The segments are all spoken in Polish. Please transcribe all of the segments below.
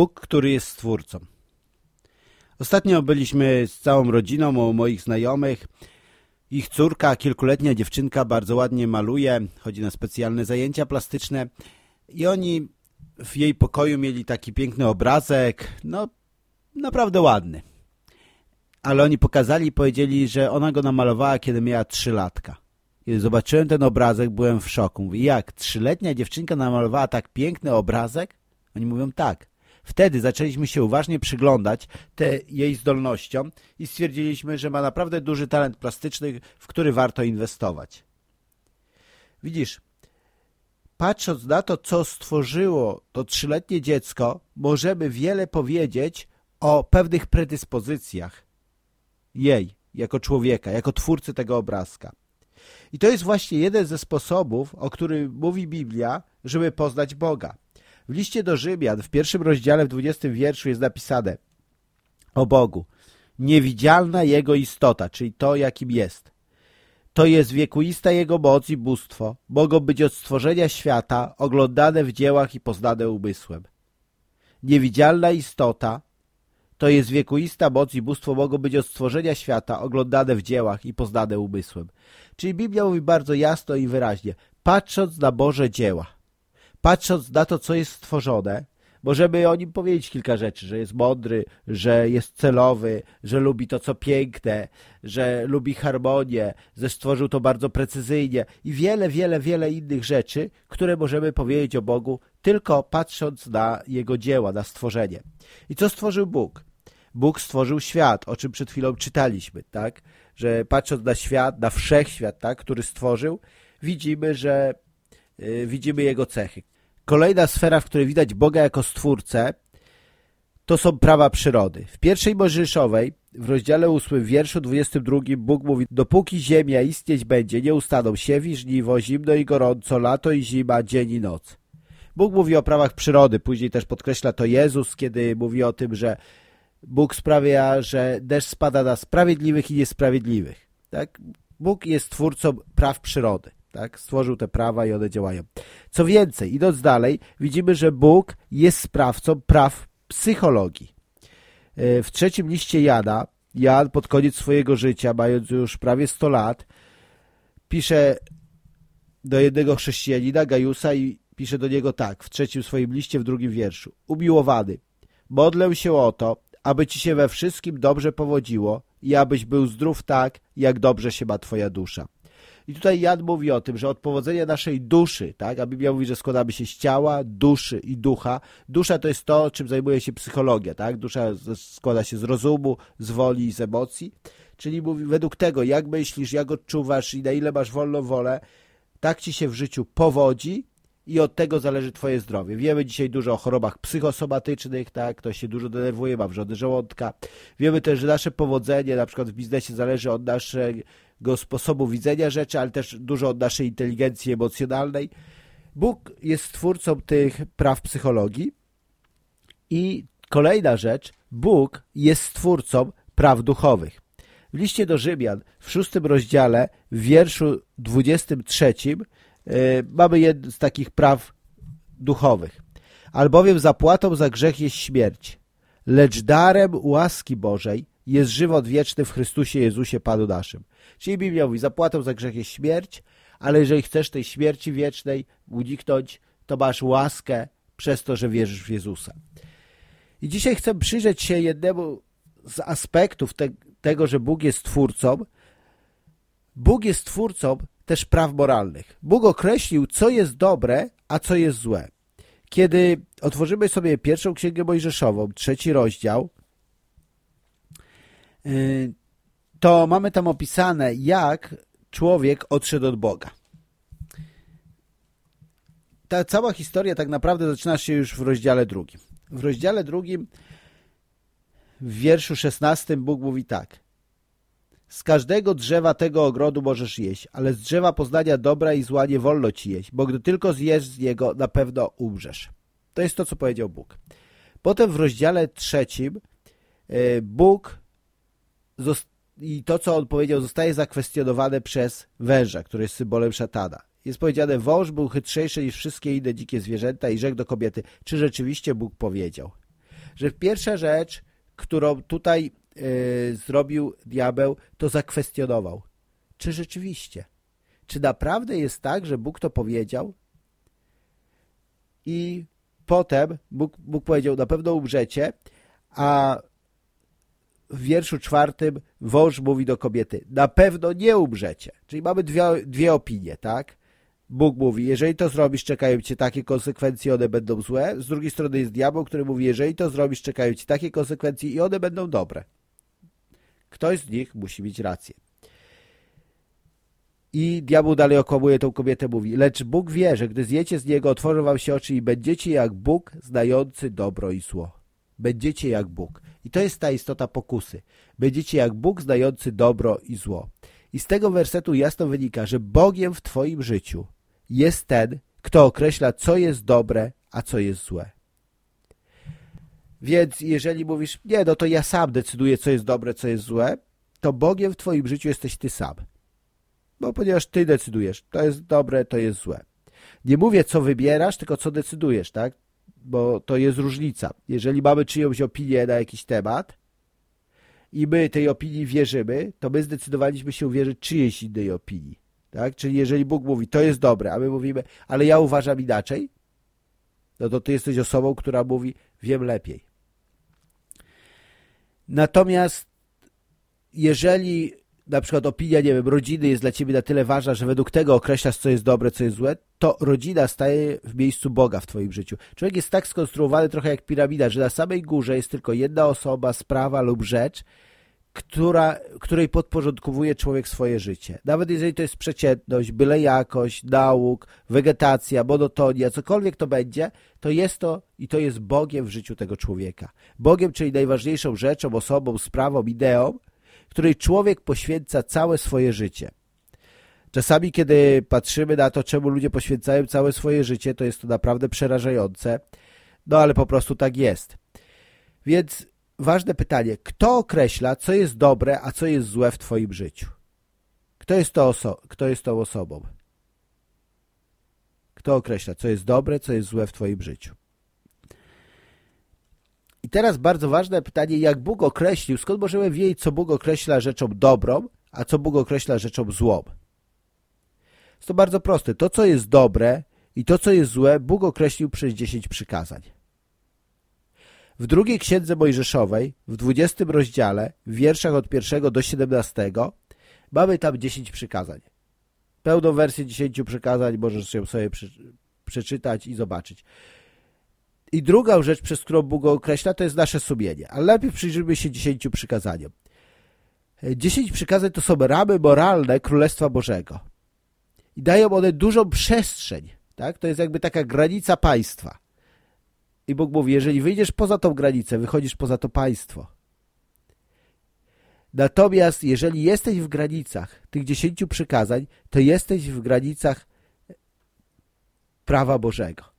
Bóg, który jest Stwórcą. Ostatnio byliśmy z całą rodziną u moich znajomych. Ich córka, kilkuletnia dziewczynka, bardzo ładnie maluje, chodzi na specjalne zajęcia plastyczne i oni w jej pokoju mieli taki piękny obrazek, no naprawdę ładny. Ale oni pokazali i powiedzieli, że ona go namalowała, kiedy miała trzy latka. Kiedy zobaczyłem ten obrazek, byłem w szoku. Mówię, jak? Trzyletnia dziewczynka namalowała tak piękny obrazek? Oni mówią, tak. Wtedy zaczęliśmy się uważnie przyglądać te jej zdolnościom i stwierdziliśmy, że ma naprawdę duży talent plastyczny, w który warto inwestować. Widzisz, patrząc na to, co stworzyło to trzyletnie dziecko, możemy wiele powiedzieć o pewnych predyspozycjach jej, jako człowieka, jako twórcy tego obrazka. I to jest właśnie jeden ze sposobów, o którym mówi Biblia, żeby poznać Boga. W liście do Rzymian, w pierwszym rozdziale, w dwudziestym wierszu jest napisane o Bogu. Niewidzialna Jego istota, czyli to, jakim jest. To jest wiekuista Jego moc i bóstwo. Mogą być od stworzenia świata, oglądane w dziełach i poznane umysłem. Niewidzialna istota, to jest wiekuista moc i bóstwo mogą być od stworzenia świata, oglądane w dziełach i poznane umysłem. Czyli Biblia mówi bardzo jasno i wyraźnie, patrząc na Boże dzieła, patrząc na to, co jest stworzone, możemy o nim powiedzieć kilka rzeczy, że jest mądry, że jest celowy, że lubi to, co piękne, że lubi harmonię, że stworzył to bardzo precyzyjnie i wiele, wiele, wiele innych rzeczy, które możemy powiedzieć o Bogu tylko patrząc na Jego dzieła, na stworzenie. I co stworzył Bóg? Bóg stworzył świat, o czym przed chwilą czytaliśmy, tak? Że patrząc na świat, na wszechświat, tak, który stworzył, widzimy, że yy, widzimy jego cechy. Kolejna sfera, w której widać Boga jako stwórcę, to są prawa przyrody. W pierwszej Mojżeszowej, w rozdziale 8, wierszu 22 Bóg mówi Dopóki ziemia istnieć będzie, nie ustaną siewi, żniwo, zimno i gorąco, lato i zima, dzień i noc. Bóg mówi o prawach przyrody, później też podkreśla to Jezus, kiedy mówi o tym, że Bóg sprawia, że deszcz spada na sprawiedliwych i niesprawiedliwych. Tak? Bóg jest twórcą praw przyrody. Tak? Stworzył te prawa i one działają. Co więcej, idąc dalej, widzimy, że Bóg jest sprawcą praw psychologii. E, w trzecim liście Jana, Jan pod koniec swojego życia, mając już prawie 100 lat, pisze do jednego chrześcijanina, Gajusa, i pisze do niego tak, w trzecim swoim liście, w drugim wierszu. Umiłowany, modlę się o to, aby ci się we wszystkim dobrze powodziło i abyś był zdrów tak, jak dobrze się ma twoja dusza. I tutaj Jan mówi o tym, że od powodzenia naszej duszy, tak, a Biblia mówi, że składamy się z ciała, duszy i ducha. Dusza to jest to, czym zajmuje się psychologia, tak? Dusza składa się z rozumu, z woli i z emocji. Czyli mówi, według tego, jak myślisz, jak odczuwasz i na ile masz wolną wolę, tak ci się w życiu powodzi i od tego zależy twoje zdrowie. Wiemy dzisiaj dużo o chorobach psychosomatycznych, tak, ktoś się dużo denerwuje, ma wrzody żołądka. Wiemy też, że nasze powodzenie na przykład w biznesie zależy od naszego sposobu widzenia rzeczy, ale też dużo od naszej inteligencji emocjonalnej. Bóg jest twórcą tych praw psychologii i kolejna rzecz, Bóg jest stwórcą praw duchowych. W liście do Rzymian w szóstym rozdziale w wierszu 23 E, mamy jedno z takich praw duchowych. Albowiem zapłatą za grzech jest śmierć, lecz darem łaski Bożej jest żywot wieczny w Chrystusie Jezusie Panu naszym. Czyli Biblia mówi, zapłatą za grzech jest śmierć, ale jeżeli chcesz tej śmierci wiecznej uniknąć, to masz łaskę przez to, że wierzysz w Jezusa. I dzisiaj chcę przyjrzeć się jednemu z aspektów te, tego, że Bóg jest Twórcą. Bóg jest Twórcą też praw moralnych. Bóg określił, co jest dobre, a co jest złe. Kiedy otworzymy sobie pierwszą Księgę Mojżeszową, trzeci rozdział, to mamy tam opisane, jak człowiek odszedł od Boga. Ta cała historia tak naprawdę zaczyna się już w rozdziale drugim. W rozdziale drugim, w wierszu szesnastym Bóg mówi tak. Z każdego drzewa tego ogrodu możesz jeść, ale z drzewa poznania dobra i zła nie wolno ci jeść, bo gdy tylko zjesz z niego, na pewno umrzesz. To jest to, co powiedział Bóg. Potem w rozdziale trzecim e, Bóg i to, co on powiedział, zostaje zakwestionowane przez węża, który jest symbolem szatana. Jest powiedziane, wąż był chytrzejszy niż wszystkie inne dzikie zwierzęta i rzekł do kobiety, czy rzeczywiście Bóg powiedział. że pierwsza rzecz, którą tutaj yy, zrobił diabeł, to zakwestionował. Czy rzeczywiście? Czy naprawdę jest tak, że Bóg to powiedział? I potem Bóg, Bóg powiedział, na pewno umrzecie, a w wierszu czwartym wąż mówi do kobiety, na pewno nie umrzecie. Czyli mamy dwie, dwie opinie, tak? Bóg mówi, jeżeli to zrobisz, czekają cię takie konsekwencje, one będą złe. Z drugiej strony jest diabeł, który mówi, jeżeli to zrobisz, czekają ci takie konsekwencje i one będą dobre. Ktoś z nich musi mieć rację. I diabeł dalej okłamuje tą kobietę, mówi, lecz Bóg wie, że gdy zjecie z niego, otworzą wam się oczy i będziecie jak Bóg, znający dobro i zło. Będziecie jak Bóg. I to jest ta istota pokusy. Będziecie jak Bóg, znający dobro i zło. I z tego wersetu jasno wynika, że Bogiem w twoim życiu jest ten, kto określa, co jest dobre, a co jest złe. Więc jeżeli mówisz, nie, no to ja sam decyduję, co jest dobre, co jest złe, to Bogiem w twoim życiu jesteś ty sam. Bo ponieważ ty decydujesz, to jest dobre, to jest złe. Nie mówię, co wybierasz, tylko co decydujesz, tak? Bo to jest różnica. Jeżeli mamy czyjąś opinię na jakiś temat i my tej opinii wierzymy, to my zdecydowaliśmy się uwierzyć czyjejś innej opinii. Tak? Czyli jeżeli Bóg mówi, to jest dobre, a my mówimy, ale ja uważam inaczej, no to ty jesteś osobą, która mówi, wiem lepiej. Natomiast jeżeli na przykład opinia, nie wiem, rodziny jest dla ciebie na tyle ważna, że według tego określasz, co jest dobre, co jest złe, to rodzina staje w miejscu Boga w twoim życiu. Człowiek jest tak skonstruowany trochę jak piramida, że na samej górze jest tylko jedna osoba, sprawa lub rzecz, która, której podporządkowuje człowiek swoje życie. Nawet jeżeli to jest przeciętność, byle jakość, nauk, wegetacja, monotonia, cokolwiek to będzie, to jest to i to jest Bogiem w życiu tego człowieka. Bogiem, czyli najważniejszą rzeczą, osobą, sprawą, ideą, której człowiek poświęca całe swoje życie. Czasami, kiedy patrzymy na to, czemu ludzie poświęcają całe swoje życie, to jest to naprawdę przerażające, no ale po prostu tak jest. Więc ważne pytanie, kto określa, co jest dobre, a co jest złe w Twoim życiu? Kto jest, to oso kto jest tą osobą? Kto określa, co jest dobre, co jest złe w Twoim życiu? I teraz bardzo ważne pytanie, jak Bóg określił, skąd możemy wiedzieć, co Bóg określa rzeczą dobrą, a co Bóg określa rzeczą złą? Jest to bardzo proste. To, co jest dobre i to, co jest złe, Bóg określił przez dziesięć przykazań. W drugiej księdze Mojżeszowej, w 20 rozdziale, w wierszach od 1 do 17, mamy tam 10 przykazań. Pełną wersję 10 przykazań możesz ją sobie przeczytać i zobaczyć. I druga rzecz, przez którą Bóg go określa, to jest nasze sumienie. Ale najpierw przyjrzyjmy się dziesięciu przykazaniom. Dziesięć przykazań to są ramy moralne Królestwa Bożego. I dają one dużą przestrzeń. Tak? To jest jakby taka granica państwa. I Bóg mówi, jeżeli wyjdziesz poza tą granicę, wychodzisz poza to państwo. Natomiast jeżeli jesteś w granicach tych dziesięciu przykazań, to jesteś w granicach prawa Bożego.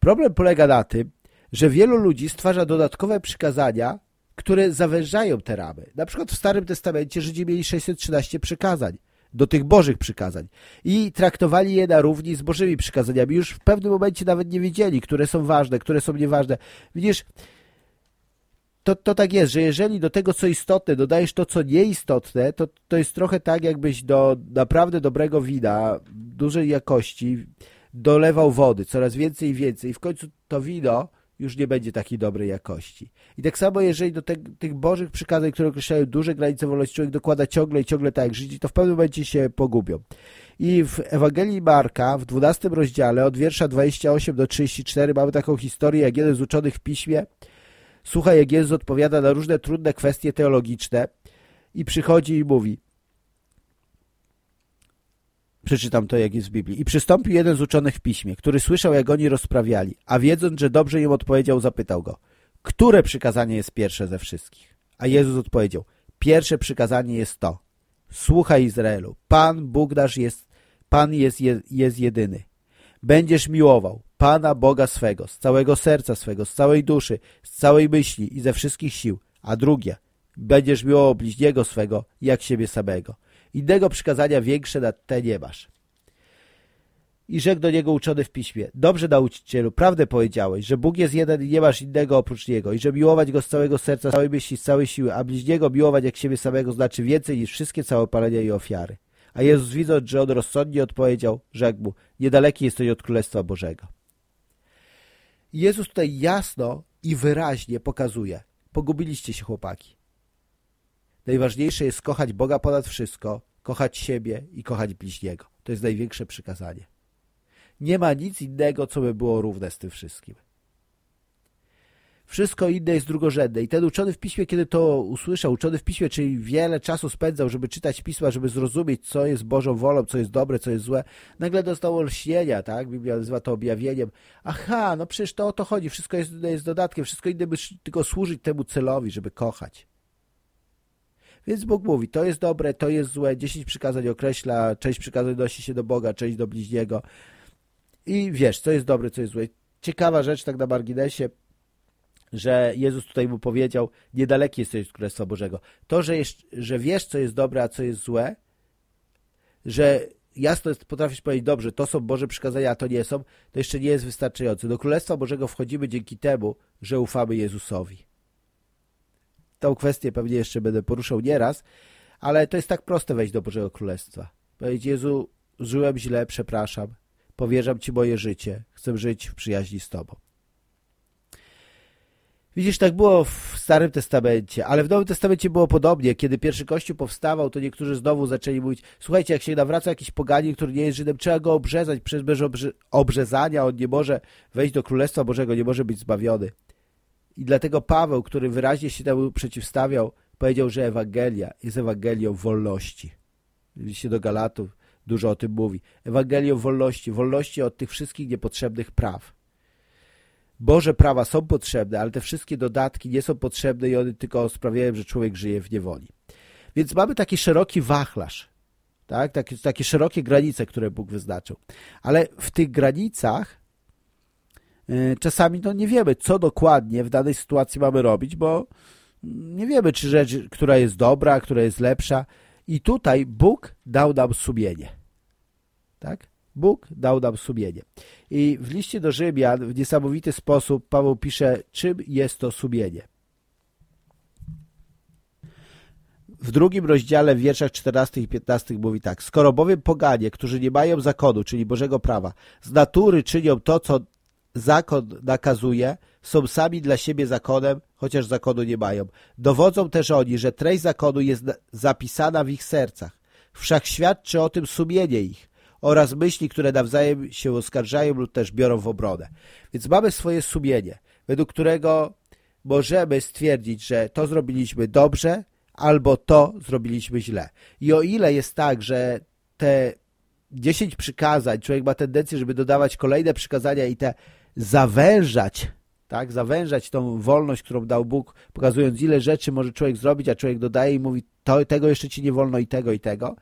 Problem polega na tym, że wielu ludzi stwarza dodatkowe przykazania, które zawężają te ramy. Na przykład w Starym Testamencie Żydzi mieli 613 przykazań do tych bożych przykazań i traktowali je na równi z bożymi przykazaniami. Już w pewnym momencie nawet nie wiedzieli, które są ważne, które są nieważne. Widzisz, to, to tak jest, że jeżeli do tego, co istotne, dodajesz to, co nieistotne, to, to jest trochę tak, jakbyś do naprawdę dobrego wina, dużej jakości, dolewał wody coraz więcej i więcej i w końcu to wino już nie będzie takiej dobrej jakości. I tak samo jeżeli do te, tych bożych przykazań, które określają duże granice wolności, człowiek dokłada ciągle i ciągle tak jak Żydzi, to w pewnym momencie się pogubią. I w Ewangelii Marka w 12 rozdziale od wiersza 28 do 34 mamy taką historię, jak jeden z uczonych w piśmie słucha, jak Jezus odpowiada na różne trudne kwestie teologiczne i przychodzi i mówi Przeczytam to, jak jest w Biblii. I przystąpił jeden z uczonych w piśmie, który słyszał, jak oni rozprawiali, a wiedząc, że dobrze im odpowiedział, zapytał go, które przykazanie jest pierwsze ze wszystkich? A Jezus odpowiedział, pierwsze przykazanie jest to, słuchaj Izraelu, Pan Bóg nasz jest, Pan jest, jest jedyny. Będziesz miłował Pana Boga swego, z całego serca swego, z całej duszy, z całej myśli i ze wszystkich sił. A drugie, będziesz miłował bliźniego swego, jak siebie samego. Innego przykazania większe na te nie masz. I rzekł do niego uczony w piśmie, dobrze nauczycielu, prawdę powiedziałeś, że Bóg jest jeden i nie masz innego oprócz Niego i że miłować Go z całego serca, z całej myśli, z całej siły, a bliźniego miłować jak siebie samego znaczy więcej niż wszystkie całopalenia i ofiary. A Jezus widząc, że on rozsądnie odpowiedział, rzekł mu, niedaleki jesteś od Królestwa Bożego. Jezus tutaj jasno i wyraźnie pokazuje, pogubiliście się chłopaki. Najważniejsze jest kochać Boga ponad wszystko, kochać siebie i kochać bliźniego. To jest największe przykazanie. Nie ma nic innego, co by było równe z tym wszystkim. Wszystko inne jest drugorzędne. I ten uczony w piśmie, kiedy to usłyszał, uczony w piśmie, czyli wiele czasu spędzał, żeby czytać pisma, żeby zrozumieć, co jest Bożą wolą, co jest dobre, co jest złe, nagle dostał olśnienia, tak? Biblia nazywa to objawieniem. Aha, no przecież to o to chodzi. Wszystko jest, jest dodatkiem. Wszystko inne by tylko służyć temu celowi, żeby kochać. Więc Bóg mówi, to jest dobre, to jest złe. Dziesięć przykazań określa, część przykazań nosi się do Boga, część do bliźniego. I wiesz, co jest dobre, co jest złe. Ciekawa rzecz, tak na marginesie, że Jezus tutaj mu powiedział, niedaleki jesteś Królestwa Bożego. To, że, jest, że wiesz, co jest dobre, a co jest złe, że jasno jest, potrafisz powiedzieć, dobrze, to są Boże przykazania, a to nie są, to jeszcze nie jest wystarczające. Do Królestwa Bożego wchodzimy dzięki temu, że ufamy Jezusowi. Tą kwestię pewnie jeszcze będę poruszał nieraz, ale to jest tak proste wejść do Bożego Królestwa. Powiedzieć, Jezu, żyłem źle, przepraszam, powierzam Ci moje życie, chcę żyć w przyjaźni z Tobą. Widzisz, tak było w Starym Testamencie, ale w Nowym Testamencie było podobnie. Kiedy pierwszy Kościół powstawał, to niektórzy znowu zaczęli mówić, słuchajcie, jak się nawraca jakiś poganin, który nie jest Żydem, trzeba go obrzezać, przez bez obrzezania on nie może wejść do Królestwa Bożego, nie może być zbawiony. I dlatego Paweł, który wyraźnie się temu przeciwstawiał, powiedział, że Ewangelia jest Ewangelią wolności. Liście do Galatów dużo o tym mówi. Ewangelią wolności, wolności od tych wszystkich niepotrzebnych praw. Boże prawa są potrzebne, ale te wszystkie dodatki nie są potrzebne i one tylko sprawiają, że człowiek żyje w niewoli. Więc mamy taki szeroki wachlarz, tak? takie, takie szerokie granice, które Bóg wyznaczył. Ale w tych granicach czasami no, nie wiemy, co dokładnie w danej sytuacji mamy robić, bo nie wiemy, czy rzecz, która jest dobra, która jest lepsza. I tutaj Bóg dał nam sumienie. Tak? Bóg dał nam sumienie. I w liście do Rzymian w niesamowity sposób Paweł pisze, czym jest to sumienie. W drugim rozdziale w wierszach 14 i 15 mówi tak. Skoro bowiem poganie, którzy nie mają zakonu, czyli Bożego prawa, z natury czynią to, co zakon nakazuje, są sami dla siebie zakonem, chociaż zakonu nie mają. Dowodzą też oni, że treść zakonu jest zapisana w ich sercach. Wszak świadczy o tym sumienie ich, oraz myśli, które nawzajem się oskarżają lub też biorą w obronę. Więc mamy swoje sumienie, według którego możemy stwierdzić, że to zrobiliśmy dobrze albo to zrobiliśmy źle. I o ile jest tak, że te 10 przykazań, człowiek ma tendencję, żeby dodawać kolejne przykazania i te zawężać, tak, zawężać tą wolność, którą dał Bóg, pokazując ile rzeczy może człowiek zrobić, a człowiek dodaje i mówi, to, tego jeszcze ci nie wolno i tego i tego,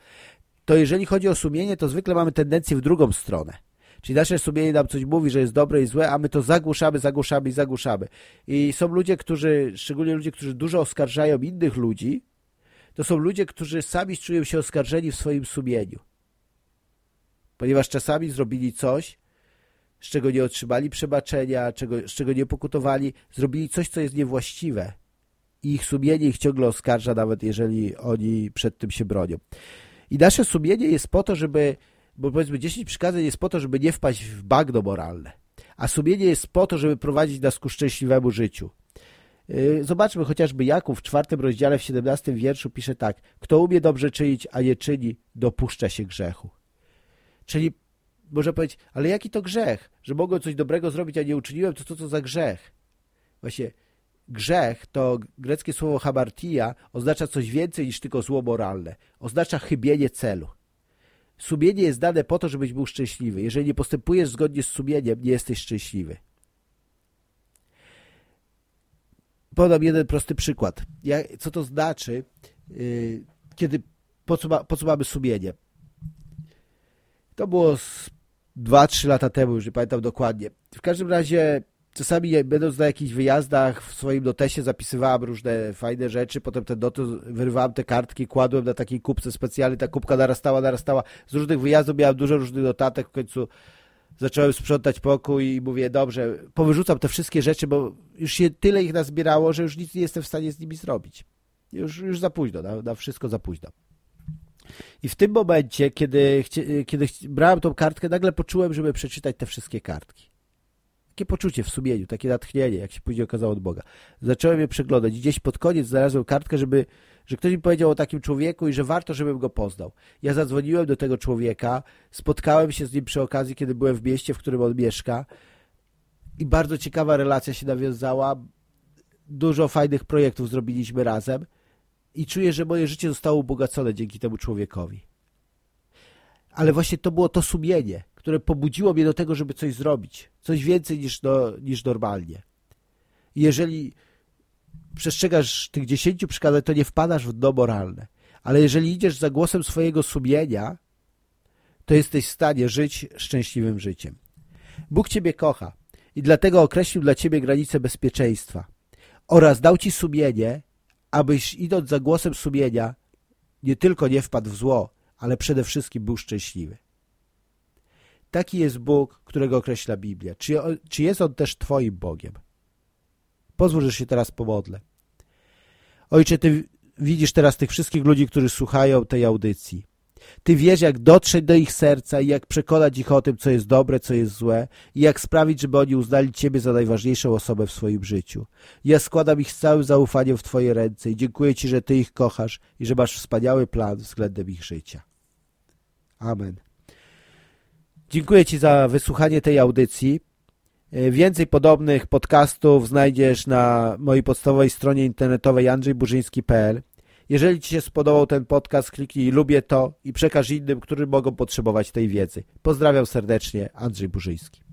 to jeżeli chodzi o sumienie, to zwykle mamy tendencję w drugą stronę. Czyli nasze sumienie nam coś mówi, że jest dobre i złe, a my to zagłuszamy, zagłuszamy i zagłuszamy. I są ludzie, którzy, szczególnie ludzie, którzy dużo oskarżają innych ludzi, to są ludzie, którzy sami czują się oskarżeni w swoim sumieniu. Ponieważ czasami zrobili coś, z czego nie otrzymali przebaczenia, czego, z czego nie pokutowali, zrobili coś, co jest niewłaściwe. I ich sumienie ich ciągle oskarża, nawet jeżeli oni przed tym się bronią. I nasze sumienie jest po to, żeby, bo powiedzmy 10 przykazań jest po to, żeby nie wpaść w bagno moralne, a sumienie jest po to, żeby prowadzić nas ku szczęśliwemu życiu. Y, zobaczmy chociażby Jakub w czwartym rozdziale w 17 wierszu pisze tak Kto umie dobrze czynić, a nie czyni, dopuszcza się grzechu. Czyli można powiedzieć, ale jaki to grzech? Że mogłem coś dobrego zrobić, a nie uczyniłem, to co to za grzech? Właśnie Grzech to greckie słowo hamartia oznacza coś więcej niż tylko zło moralne. Oznacza chybienie celu. Sumienie jest dane po to, żebyś był szczęśliwy. Jeżeli nie postępujesz zgodnie z sumieniem, nie jesteś szczęśliwy. Podam jeden prosty przykład. co to znaczy, yy, kiedy po co, ma, po co mamy sumienie? To było 2-3 lata temu, już nie pamiętam dokładnie. W każdym razie czasami będąc na jakichś wyjazdach w swoim notesie zapisywałem różne fajne rzeczy, potem ten notes wyrywałem te kartki, kładłem na takiej kubce specjalnej, ta kubka narastała, narastała. Z różnych wyjazdów miałem dużo różnych notatek, w końcu zacząłem sprzątać pokój i mówię, dobrze, powyrzucam te wszystkie rzeczy, bo już się tyle ich nazbierało, że już nic nie jestem w stanie z nimi zrobić. Już, już za późno, na, na wszystko za późno. I w tym momencie, kiedy, kiedy brałem tą kartkę, nagle poczułem, żeby przeczytać te wszystkie kartki. Takie poczucie w sumieniu, takie natchnienie, jak się później okazało od Boga. Zacząłem je przeglądać i gdzieś pod koniec znalazłem kartkę, żeby, że ktoś mi powiedział o takim człowieku i że warto, żebym go poznał. Ja zadzwoniłem do tego człowieka, spotkałem się z nim przy okazji, kiedy byłem w mieście, w którym on mieszka i bardzo ciekawa relacja się nawiązała. Dużo fajnych projektów zrobiliśmy razem i czuję, że moje życie zostało ubogacone dzięki temu człowiekowi. Ale właśnie to było to sumienie, które pobudziło mnie do tego, żeby coś zrobić. Coś więcej niż, no, niż normalnie. Jeżeli przestrzegasz tych dziesięciu przykazań, to nie wpadasz w dno moralne. Ale jeżeli idziesz za głosem swojego sumienia, to jesteś w stanie żyć szczęśliwym życiem. Bóg Ciebie kocha i dlatego określił dla Ciebie granice bezpieczeństwa oraz dał Ci sumienie, abyś idąc za głosem sumienia nie tylko nie wpadł w zło, ale przede wszystkim był szczęśliwy. Taki jest Bóg, którego określa Biblia. Czy, czy jest On też Twoim Bogiem? Pozwól, że się teraz pomodlę. Ojcze, Ty widzisz teraz tych wszystkich ludzi, którzy słuchają tej audycji. Ty wiesz, jak dotrzeć do ich serca i jak przekonać ich o tym, co jest dobre, co jest złe i jak sprawić, żeby oni uznali Ciebie za najważniejszą osobę w swoim życiu. Ja składam ich z całym zaufaniem w Twoje ręce i dziękuję Ci, że Ty ich kochasz i że masz wspaniały plan względem ich życia. Amen. Dziękuję Ci za wysłuchanie tej audycji. E, więcej podobnych podcastów znajdziesz na mojej podstawowej stronie internetowej andrzejburzyński.pl jeżeli Ci się spodobał ten podcast, kliknij lubię to i przekaż innym, którzy mogą potrzebować tej wiedzy. Pozdrawiam serdecznie, Andrzej Burzyński.